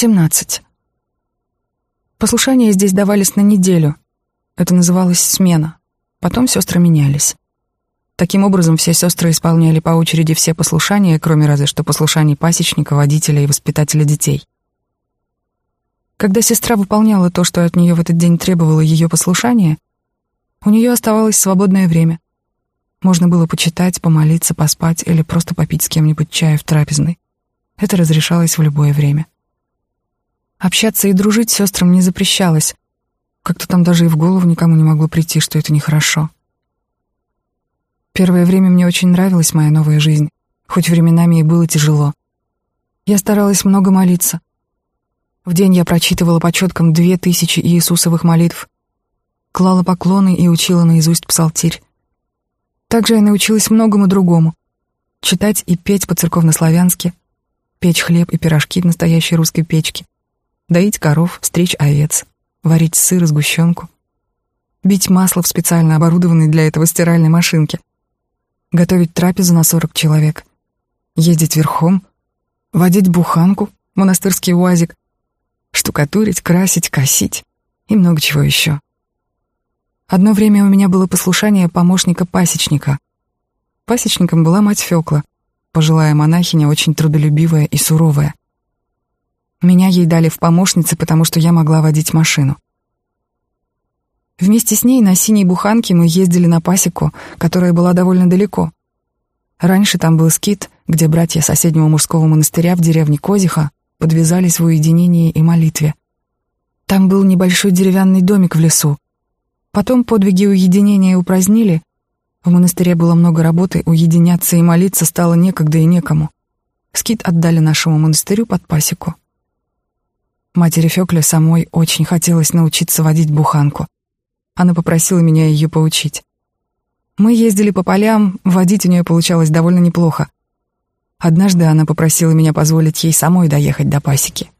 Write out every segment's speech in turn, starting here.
17. Послушания здесь давались на неделю. Это называлось смена. Потом сестры менялись. Таким образом, все сестры исполняли по очереди все послушания, кроме разве что послушаний пасечника, водителя и воспитателя детей. Когда сестра выполняла то, что от нее в этот день требовало ее послушание, у нее оставалось свободное время. Можно было почитать, помолиться, поспать или просто попить с кем-нибудь чая в трапезной. Это разрешалось в любое время. Общаться и дружить сестрам не запрещалось. Как-то там даже и в голову никому не могло прийти, что это нехорошо. Первое время мне очень нравилась моя новая жизнь, хоть временами и было тяжело. Я старалась много молиться. В день я прочитывала по четкам две тысячи Иисусовых молитв, клала поклоны и учила наизусть псалтирь. Также я научилась многому другому — читать и петь по-церковнославянски, печь хлеб и пирожки в настоящей русской печке, доить коров, стричь овец, варить сыр и сгущенку, бить масло в специально оборудованной для этого стиральной машинке, готовить трапезу на сорок человек, ездить верхом, водить буханку, монастырский уазик, штукатурить, красить, косить и много чего еще. Одно время у меня было послушание помощника-пасечника. Пасечником была мать Фёкла, пожилая монахиня, очень трудолюбивая и суровая. Меня ей дали в помощницы, потому что я могла водить машину. Вместе с ней на синей буханке мы ездили на пасеку, которая была довольно далеко. Раньше там был скит, где братья соседнего мужского монастыря в деревне Козиха подвязались в уединении и молитве. Там был небольшой деревянный домик в лесу. Потом подвиги уединения упразднили, в монастыре было много работы, уединяться и молиться стало некогда и некому. Скит отдали нашему монастырю под пасеку. Матери Фёкле самой очень хотелось научиться водить буханку. Она попросила меня ее поучить. Мы ездили по полям, водить у нее получалось довольно неплохо. Однажды она попросила меня позволить ей самой доехать до пасеки.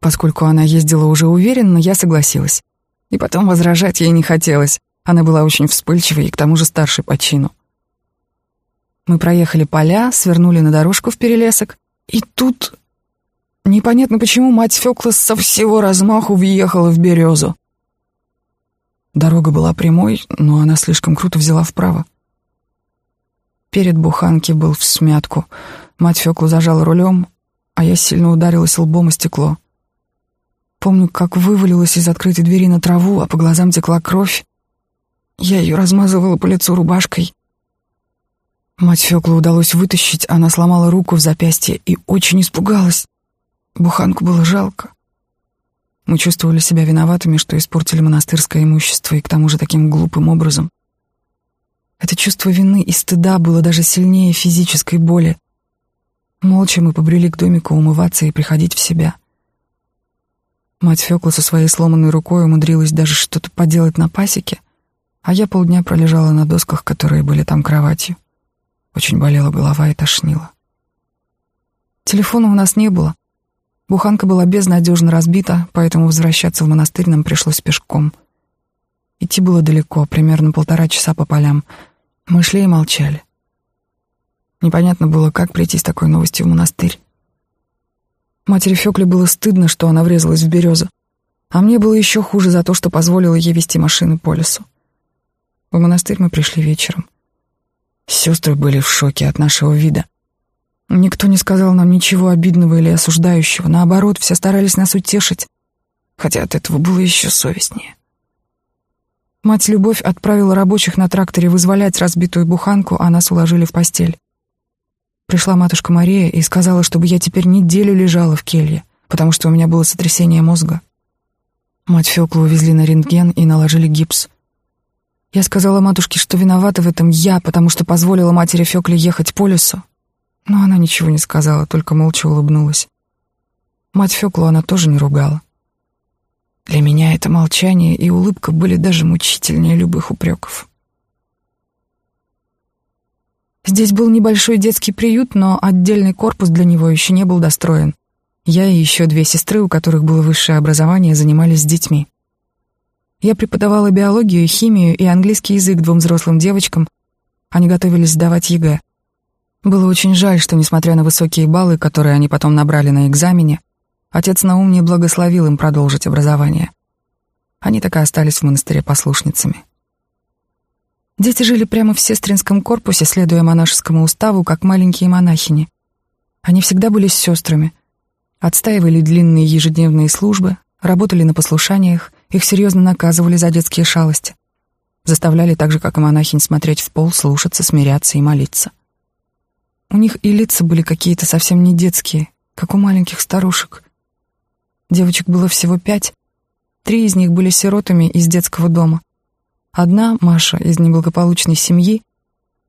Поскольку она ездила уже уверенно, я согласилась. И потом возражать ей не хотелось. Она была очень вспыльчивой и к тому же старшей по чину. Мы проехали поля, свернули на дорожку в перелесок, и тут... Непонятно почему мать Фёкла со всего размаху въехала в березу. Дорога была прямой, но она слишком круто взяла вправо. Перед буханки был в смятку. Мать Фёкла зажала рулем, а я сильно ударилась лбом о стекло. Помню, как вывалилась из открытой двери на траву, а по глазам текла кровь. Я ее размазывала по лицу рубашкой. Мать Фёклу удалось вытащить, она сломала руку в запястье и очень испугалась. Буханку было жалко. Мы чувствовали себя виноватыми, что испортили монастырское имущество и к тому же таким глупым образом. Это чувство вины и стыда было даже сильнее физической боли. Молча мы побрели к домику умываться и приходить в себя. Мать Фёкла со своей сломанной рукой умудрилась даже что-то поделать на пасеке, а я полдня пролежала на досках, которые были там кроватью. Очень болела голова и тошнила. Телефона у нас не было. Буханка была безнадежно разбита, поэтому возвращаться в монастырь нам пришлось пешком. Идти было далеко, примерно полтора часа по полям. Мы шли и молчали. Непонятно было, как прийти с такой новостью в монастырь. Матери Фёкле было стыдно, что она врезалась в березу, а мне было еще хуже за то, что позволила ей вести машину по лесу. В монастырь мы пришли вечером. Сестры были в шоке от нашего вида. Никто не сказал нам ничего обидного или осуждающего. Наоборот, все старались нас утешить, хотя от этого было еще совестнее. Мать Любовь отправила рабочих на тракторе вызволять разбитую буханку, а нас уложили в постель. Пришла матушка Мария и сказала, чтобы я теперь неделю лежала в келье, потому что у меня было сотрясение мозга. Мать Фёклу увезли на рентген и наложили гипс. Я сказала матушке, что виновата в этом я, потому что позволила матери Фёкле ехать по лесу. Но она ничего не сказала, только молча улыбнулась. Мать Фёклу она тоже не ругала. Для меня это молчание и улыбка были даже мучительнее любых упреков. Здесь был небольшой детский приют, но отдельный корпус для него еще не был достроен. Я и еще две сестры, у которых было высшее образование, занимались с детьми. Я преподавала биологию, химию и английский язык двум взрослым девочкам. Они готовились сдавать ЕГЭ. Было очень жаль, что, несмотря на высокие баллы, которые они потом набрали на экзамене, Отец Наум не благословил им продолжить образование. Они так и остались в монастыре послушницами. Дети жили прямо в сестринском корпусе, следуя монашескому уставу, как маленькие монахини. Они всегда были с сестрами, отстаивали длинные ежедневные службы, работали на послушаниях, их серьезно наказывали за детские шалости. Заставляли так же, как и монахинь, смотреть в пол, слушаться, смиряться и молиться. У них и лица были какие-то совсем не детские, как у маленьких старушек. Девочек было всего пять, три из них были сиротами из детского дома. Одна, Маша, из неблагополучной семьи,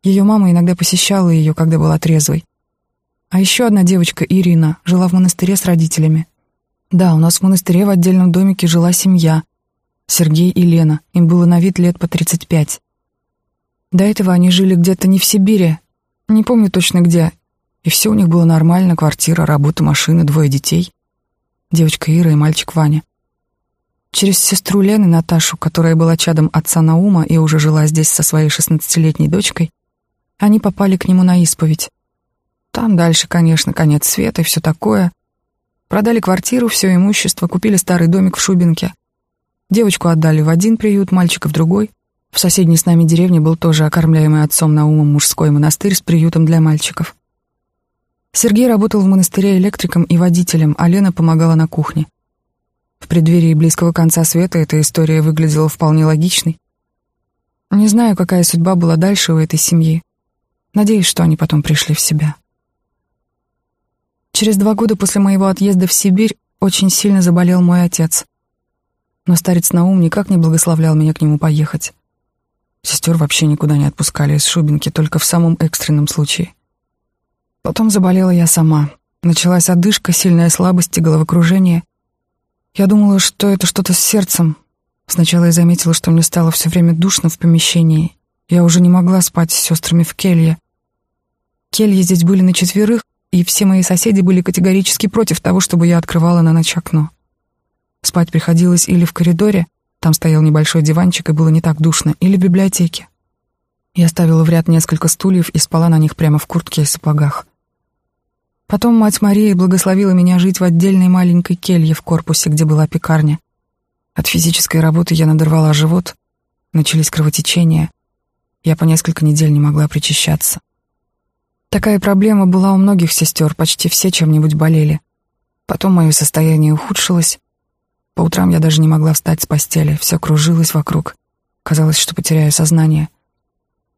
ее мама иногда посещала ее, когда была трезвой. А еще одна девочка, Ирина, жила в монастыре с родителями. Да, у нас в монастыре в отдельном домике жила семья. Сергей и Лена, им было на вид лет по 35. До этого они жили где-то не в Сибири, не помню точно где. И все у них было нормально, квартира, работа, машина, двое детей. Девочка Ира и мальчик Ваня. Через сестру Лены, Наташу, которая была чадом отца Наума и уже жила здесь со своей шестнадцатилетней дочкой, они попали к нему на исповедь. Там дальше, конечно, конец света и все такое. Продали квартиру, все имущество, купили старый домик в Шубинке. Девочку отдали в один приют, мальчика в другой. В соседней с нами деревне был тоже окормляемый отцом Наумом мужской монастырь с приютом для мальчиков. Сергей работал в монастыре электриком и водителем, а Лена помогала на кухне. В преддверии близкого конца света эта история выглядела вполне логичной. Не знаю, какая судьба была дальше у этой семьи. Надеюсь, что они потом пришли в себя. Через два года после моего отъезда в Сибирь очень сильно заболел мой отец. Но старец Наум никак не благословлял меня к нему поехать. Сестер вообще никуда не отпускали из Шубинки, только в самом экстренном случае. Потом заболела я сама. Началась одышка, сильная слабость и головокружение. Я думала, что это что-то с сердцем. Сначала я заметила, что мне стало все время душно в помещении. Я уже не могла спать с сестрами в келье. Кельи здесь были на четверых, и все мои соседи были категорически против того, чтобы я открывала на ночь окно. Спать приходилось или в коридоре, там стоял небольшой диванчик и было не так душно, или в библиотеке. Я ставила в ряд несколько стульев и спала на них прямо в куртке и сапогах. Потом мать Мария благословила меня жить в отдельной маленькой келье в корпусе, где была пекарня. От физической работы я надорвала живот, начались кровотечения. Я по несколько недель не могла причащаться. Такая проблема была у многих сестер, почти все чем-нибудь болели. Потом мое состояние ухудшилось. По утрам я даже не могла встать с постели, все кружилось вокруг. Казалось, что потеряю сознание.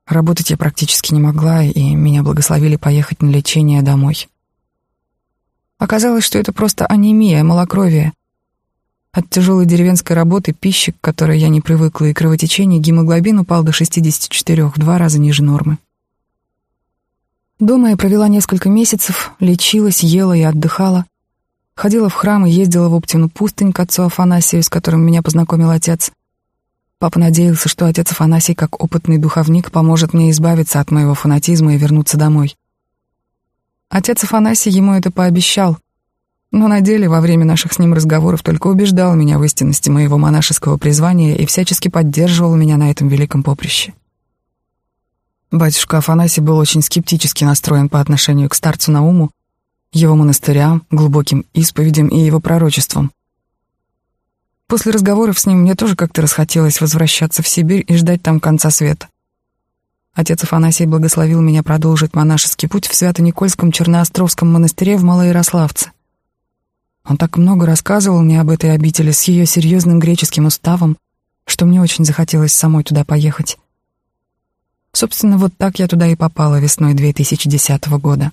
Работать я практически не могла, и меня благословили поехать на лечение домой. Оказалось, что это просто анемия, малокровие. От тяжелой деревенской работы, пищи, к которой я не привыкла, и кровотечения гемоглобин упал до 64, в два раза ниже нормы. Дома я провела несколько месяцев, лечилась, ела и отдыхала. Ходила в храм и ездила в Оптину пустынь к отцу Афанасию, с которым меня познакомил отец. Папа надеялся, что отец Афанасий, как опытный духовник, поможет мне избавиться от моего фанатизма и вернуться домой. Отец Афанасий ему это пообещал, но на деле во время наших с ним разговоров только убеждал меня в истинности моего монашеского призвания и всячески поддерживал меня на этом великом поприще. Батюшка Афанасий был очень скептически настроен по отношению к старцу Науму, его монастырям, глубоким исповедям и его пророчествам. После разговоров с ним мне тоже как-то расхотелось возвращаться в Сибирь и ждать там конца света. Отец Афанасий благословил меня продолжить монашеский путь в Свято-Никольском Черноостровском монастыре в Малоярославце. Он так много рассказывал мне об этой обители с ее серьезным греческим уставом, что мне очень захотелось самой туда поехать. Собственно, вот так я туда и попала весной 2010 года.